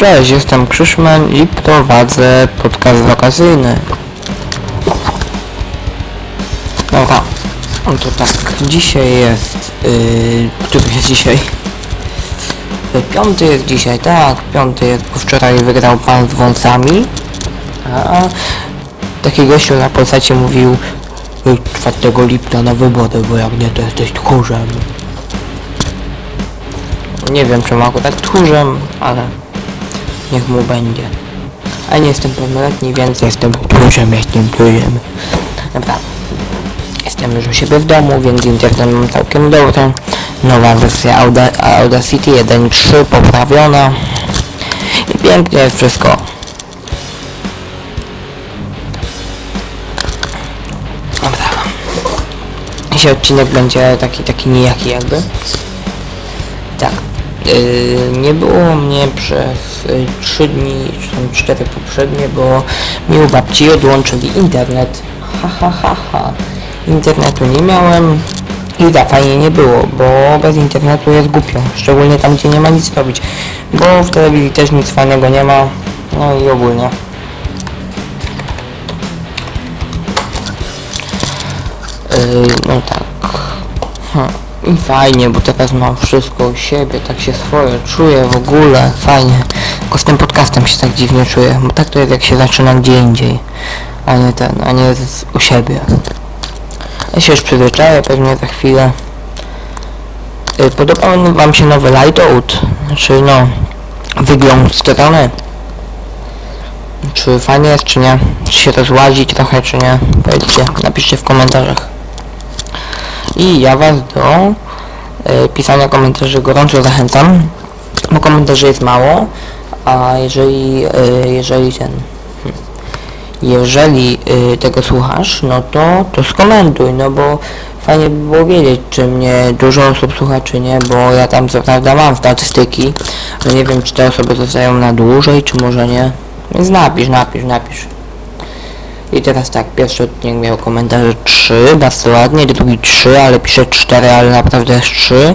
Cześć, jestem Krzyszman i prowadzę podcast wakacyjny. Dobra, no to tak, dzisiaj jest, yy, który jest dzisiaj? Piąty jest dzisiaj, tak, piąty jest, bo wczoraj wygrał pan z wąsami. A taki gościu na Polsacie mówił yy, 4 lipca na wybory, bo jak nie to jesteś tchórzem. Nie wiem czemu akurat tchórzem, ale niech mu będzie. A nie jestem pełnoletni, więc jestem tchórzem, jestem tchórzem. Dobra. Jestem już u siebie w domu, więc internet mam całkiem dobry. Nowa wersja Auda Audacity 1.3 poprawiona. I pięknie jest wszystko. Dobra. Dzisiaj odcinek będzie taki, taki nijaki jakby. Tak. Yy, nie było mnie przez y, 3 dni, czy tam 4 poprzednie, bo mi u babci odłączyli internet. Ha ha ha ha. Internetu nie miałem i za fajnie nie było, bo bez internetu jest głupio. Szczególnie tam, gdzie nie ma nic robić. Bo w telewizji też nic fajnego nie ma. No i ogólnie. Yy, no tak. Hm. I fajnie, bo teraz mam wszystko u siebie, tak się swoje czuję w ogóle, fajnie. Tylko z tym podcastem się tak dziwnie czuję, bo tak to jest jak się zaczyna gdzie indziej, a nie ten, a nie z, u siebie. Ja się już przyzwyczaję pewnie za chwilę. Yy, Podoba wam się nowy Lightout? Znaczy no, wygląd strony. Czy fajnie jest, czy nie? Czy się to złazi trochę, czy nie? Powiedzcie, napiszcie w komentarzach. I ja was do e, pisania komentarzy gorąco zachęcam, bo komentarzy jest mało, a jeżeli, e, jeżeli ten, hmm, jeżeli e, tego słuchasz, no to, to skomentuj, no bo fajnie by było wiedzieć, czy mnie dużo osób słucha, czy nie, bo ja tam co prawda mam statystyki, ale nie wiem, czy te osoby zostają na dłużej, czy może nie, więc napisz, napisz, napisz. I teraz tak, pierwszy odcinek miał komentarze 3, bardzo ładnie, drugi 3, ale pisze 4, ale naprawdę jest 3.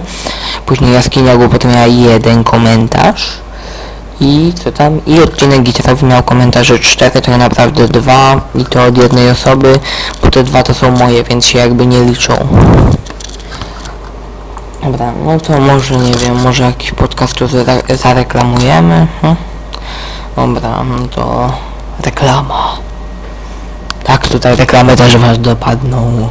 Później jaskinia głupoty miała jeden komentarz. I co tam? I odcinek gitarowy miał komentarze 4, to naprawdę 2 i to od jednej osoby, bo te dwa to są moje, więc się jakby nie liczą. Dobra, no to może nie wiem, może jakiś podcast tu zare zareklamujemy. Hm? Dobra, no to reklama. Tak, tutaj reklamy też was dopadną.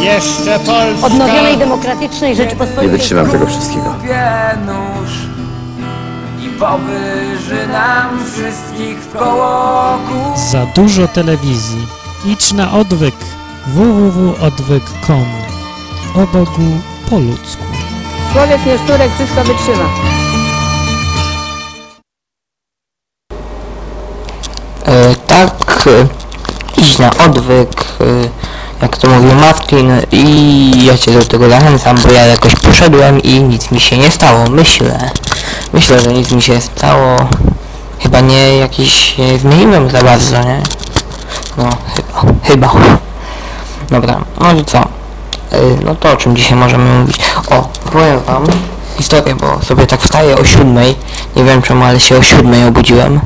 Jeszcze Polska! odnowionej demokratycznej Rzeczypospolitej. Nie wytrzymam tego wszystkiego. nóż i powyży nam wszystkich w koło kół. Za dużo telewizji. Idź na odwyk www.odwyk.com O Bogu po ludzku. Człowiek nie szturek, wszystko wytrzyma. E, idź na odwyk, jak to mówił Martin i ja cię do tego zachęcam, bo ja jakoś poszedłem i nic mi się nie stało, myślę. Myślę, że nic mi się stało. Chyba nie jakiś nie zmieniłem za bardzo, nie? No, chyba, chyba. Dobra, no i co? E, No to o czym dzisiaj możemy mówić? O, powiem wam historię, bo sobie tak wstaję o siódmej. Nie wiem czemu, ale się o siódmej obudziłem.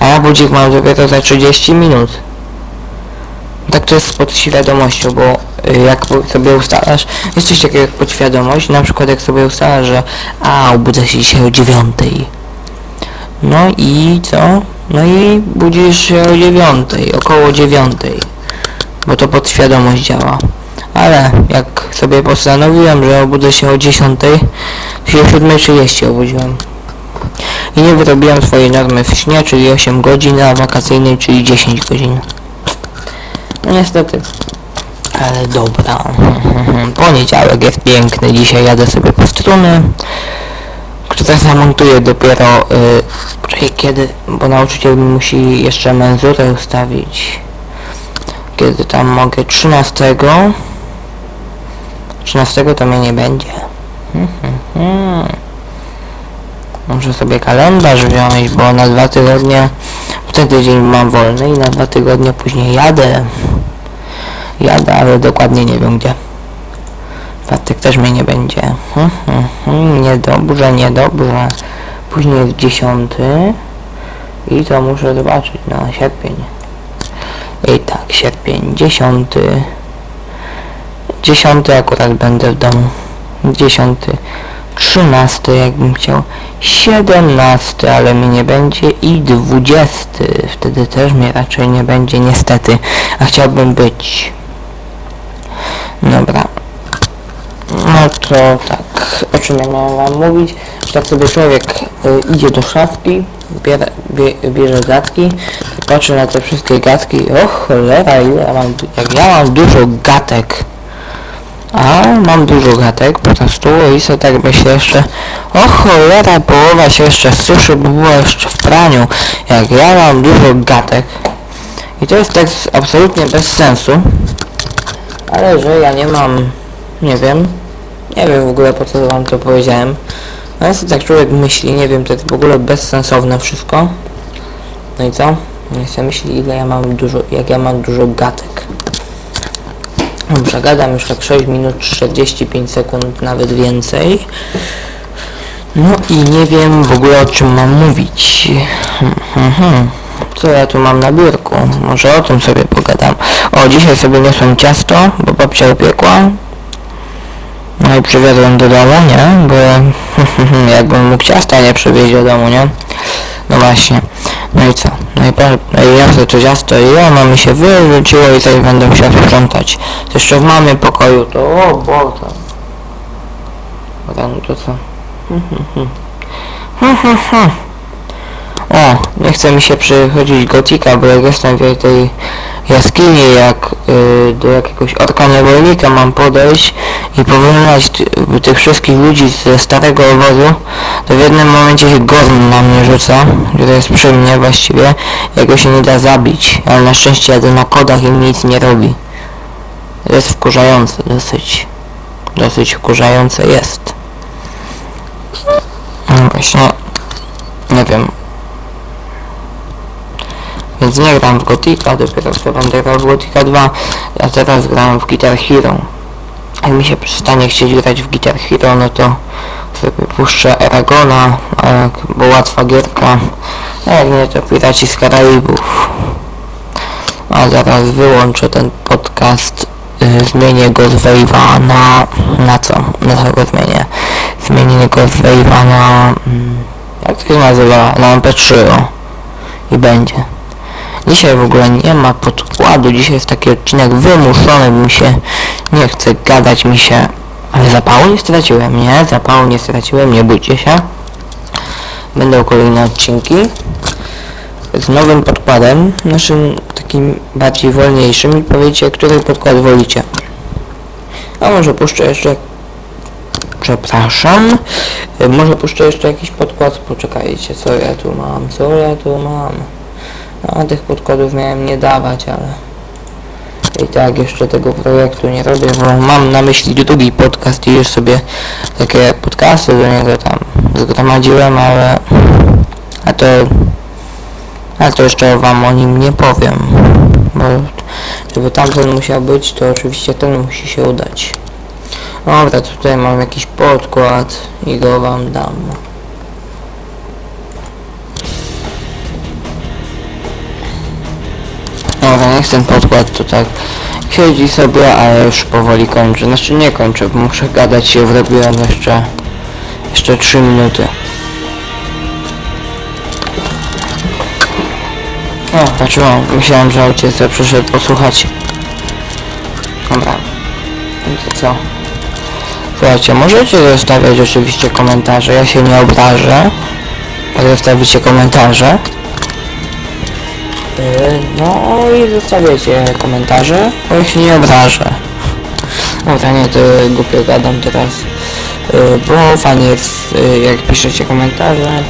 A ja budzik mam dopiero za 30 minut. Tak to jest z podświadomością, bo y, jak sobie ustalasz, jest coś takiego jak podświadomość, na przykład jak sobie ustalasz, że a, obudzę się dzisiaj o 9. No i co? No i budzisz się o 9, około 9. Bo to podświadomość działa. Ale jak sobie postanowiłem, że obudzę się o 10, to się o 7.30 obudziłem i nie wyrobiłem swojej normy w śnie, czyli 8 godzin, a wakacyjnej, czyli 10 godzin. No niestety. Ale dobra. Poniedziałek jest piękny, dzisiaj jadę sobie po struny, które zamontuję dopiero, y, kiedy, bo nauczyciel musi jeszcze menzurę ustawić. Kiedy tam mogę? 13. 13 to mnie nie będzie. Muszę sobie kalendarz wziąć, bo na dwa tygodnie w ten tydzień mam wolny i na dwa tygodnie później jadę. Jadę, ale dokładnie nie wiem gdzie. Czwartek też mnie nie będzie. Hmm, hmm, hmm, niedobrze, niedobrze. Później jest dziesiąty. I to muszę zobaczyć na sierpień. I tak, sierpień, dziesiąty. Dziesiąty akurat będę w domu. Dziesiąty. Trzynasty jakbym chciał. Siedemnasty, ale mnie nie będzie. I dwudziesty. Wtedy też mnie raczej nie będzie niestety. A chciałbym być. Dobra. No to tak, o czym ja miałem wam mówić? Tak sobie człowiek y, idzie do szafki, bie, bierze gadki, patrzy na te wszystkie gadki, o cholera, ile ja mam, jak ja mam dużo gatek. A mam dużo gatek po prostu i sobie tak myślę jeszcze, o cholera, połowa się jeszcze suszy, bo była jeszcze w praniu, jak ja mam dużo gatek. I to jest tekst absolutnie bez sensu, ale że ja nie mam, nie wiem, nie wiem w ogóle po co wam to powiedziałem. No jest tak człowiek myśli, nie wiem, to jest w ogóle bezsensowne wszystko. No i co? Nie chcę myśli ile ja mam dużo, jak ja mam dużo gatek. Dobrze, gadam już tak 6 minut 45 sekund, nawet więcej. No i nie wiem w ogóle o czym mam mówić. Co ja tu mam na biurku? Może o tym sobie pogadam. O, dzisiaj sobie niosłem ciasto, bo babcia upiekła. No i przywiozłem do domu, nie? Bo jakbym mógł ciasta nie przywieźć do domu, nie? No właśnie. No i co? No i, po, no i ja sobie to ciasto i ono mi się wyrzuciło i coś będę musiał sprzątać. Jeszcze w mamie pokoju to o Boże. Dobra, no to co? O, nie chce mi się przychodzić gotika, bo jak jestem w tej jaskini, jak y, do jakiegoś orka niewolnika mam podejść i ty- tych wszystkich ludzi ze starego obozu, to w jednym momencie się gorn na mnie rzuca, który jest przy mnie właściwie, jego się nie da zabić, ale na szczęście jadę na kodach i nic nie robi. To jest wkurzające dosyć. Dosyć wkurzające jest. No właśnie, nie wiem, więc nie gram w Gotika, dopiero co będę grał w Gotika 2, a teraz grałem w Guitar Hero. Jak mi się przestanie chcieć grać w Guitar Hero, no to sobie puszczę Aragona, a jak, bo łatwa gierka, a jak nie to Piraci z Karaibów. A zaraz wyłączę ten podcast, y, zmienię go z Wave'a na... na co? Na co go zmienię? Zmienię go z Wave'a na... mm, jak to się nazywa? Na MP3, o. I będzie. Dzisiaj w ogóle nie ma podkładu, dzisiaj jest taki odcinek wymuszony, mi się nie chce gadać mi się, ale zapału nie straciłem, nie, zapału nie straciłem, nie bójcie się. Będą kolejne odcinki z nowym podkładem, naszym takim bardziej wolniejszym i powiecie, który podkład wolicie. A może puszczę jeszcze przepraszam, może puszczę jeszcze jakiś podkład, poczekajcie, co ja tu mam, co ja tu mam. No, tych podkładów miałem nie dawać, ale i tak jeszcze tego projektu nie robię, bo mam na myśli drugi podcast i już sobie takie podcasty do niego tam zgromadziłem, ale a to ale to jeszcze wam o nim nie powiem, bo żeby tamten musiał być, to oczywiście ten musi się udać. Dobra, tutaj mam jakiś podkład i go wam dam. Niech ten podkład to tak siedzi sobie, a ja już powoli kończę. Znaczy nie kończę, bo muszę gadać się wrobiłem jeszcze jeszcze 3 minuty. O, patrzyłam, myślałem, że ojciec przyszedł posłuchać. Dobra. To co? Słuchajcie, możecie zostawiać oczywiście komentarze, ja się nie obrażę. Zostawicie komentarze. No i zostawiacie komentarze, bo ja się nie obrażę. Dobra, nie, to głupio gadam teraz. Yy, Bo fajnie jest, yy, jak piszecie komentarze,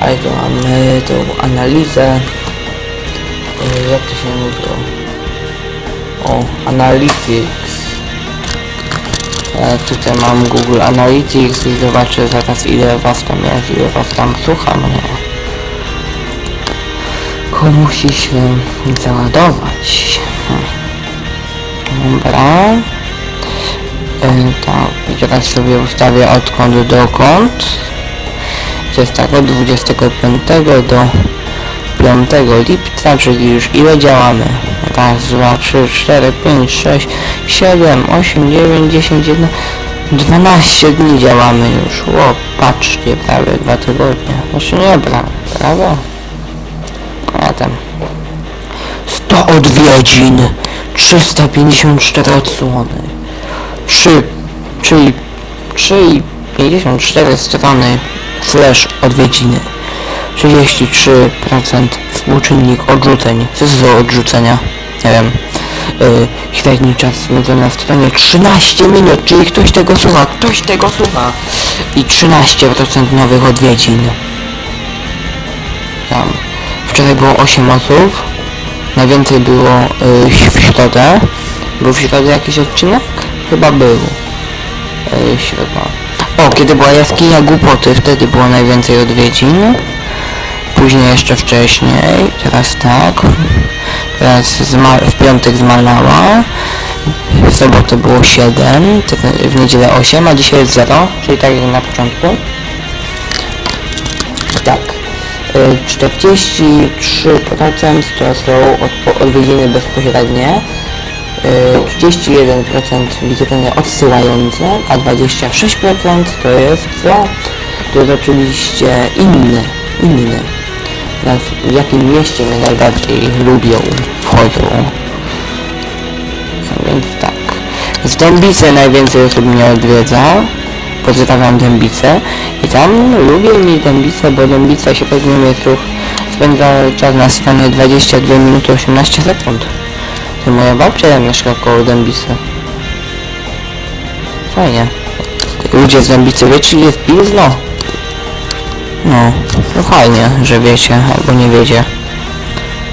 ale tu mamy tą analizę. Yy, Jak to się mówiło? O, Analytics. E, tutaj mam Google Analytics i zobaczę zaraz ile was tam jest, ile was tam słucha mnie. Tylko musi się załadować. Dobra. tak, i teraz sobie ustawię odkąd dokąd. To jest tak od 25 do 5 lipca, czyli już ile działamy? Raz, dwa, trzy, cztery, pięć, sześć, siedem, osiem, dziewięć, dziesięć, jedna, 12 dni działamy już. O, patrzcie, prawie dwa tygodnie. Znaczy nie, pra, prawie. A tam. 100 odwiedzin, 354 odsłony, 3, czyli 3,54 strony slash odwiedziny, 33% współczynnik odrzuceń, co to za odrzucenia, nie wiem, yy, średni czas spędzony na stronie 13 minut, czyli ktoś tego słucha, ktoś tego słucha. I 13% nowych odwiedzin. Tam, wczoraj było 8 osób, Najwięcej było y, w środę. Był w środę jakiś odcinek? Chyba był. Y, środa. O, kiedy była jaskinia głupoty, wtedy było najwięcej odwiedzin. Później jeszcze wcześniej, teraz tak. Teraz w piątek zmalała. W sobotę było 7, te- w niedzielę 8, a dzisiaj jest 0, czyli tak jak na początku. Tak. Y, 43% to są odwiedziny bezpośrednie, y, 31% wizytiny odsyłające, a 26% to jest co? To jest oczywiście inne. Teraz w jakim mieście mnie najbardziej lubią, wchodzą. Więc tak. Z Dębicy najwięcej osób mnie odwiedza. Pozdrawiam Dębicę. I tam lubię mi Dębicę, bo Dębica się pewnie metrów spędza czas na stronie 22 minuty 18 sekund. To moja babcia mieszka koło Dębicy. Fajnie. Ludzie z Dębicy wiecie, gdzie jest Pilzno? No, no fajnie, że wiecie, albo nie wiecie.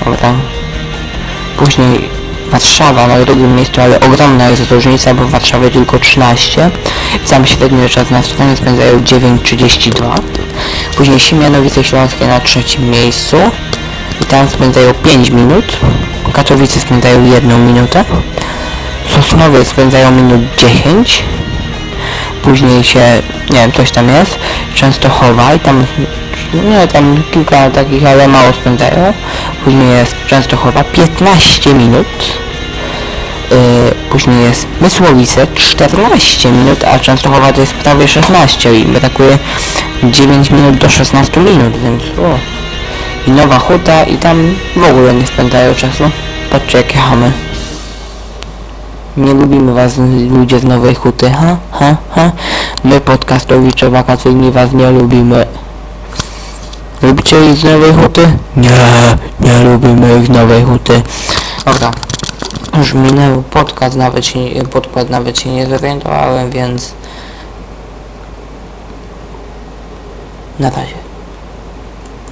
Dobra. Później Warszawa na drugim miejscu, ale ogromna jest różnica, bo w Warszawie tylko 13. Tam średnio czas na stronie spędzają 9.32. Później Siemianowice Śląskie na trzecim miejscu. I tam spędzają 5 minut. Katowice spędzają 1 minutę. Sosnowie spędzają minut 10. Później się, nie wiem, coś tam jest. Częstochowa i tam, nie, tam kilka takich, ale mało spędzają. Później jest Częstochowa 15 minut. Później jest Mysłowice 14 minut, a Częstochowa to jest prawie 16 i brakuje 9 minut do 16 minut, więc o. I Nowa Huta i tam w ogóle nie spędzają czasu. Patrzcie jakie chamy. Nie lubimy was ludzie z Nowej Huty, ha, ha, ha. My podcastowicze wakacyjni was nie lubimy. Lubicie ich z Nowej Huty? Nie, nie lubimy ich z Nowej Huty. Dobra. Już minął podcast, nawet się, podkład nawet się nie zorientowałem, więc... Na razie.